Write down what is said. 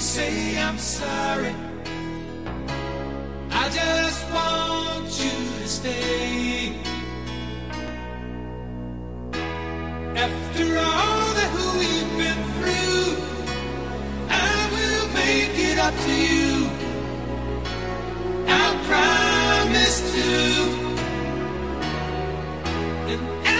Say I'm sorry. I just want you to stay. After all that we've been through, I will make it up to you. I promise to. And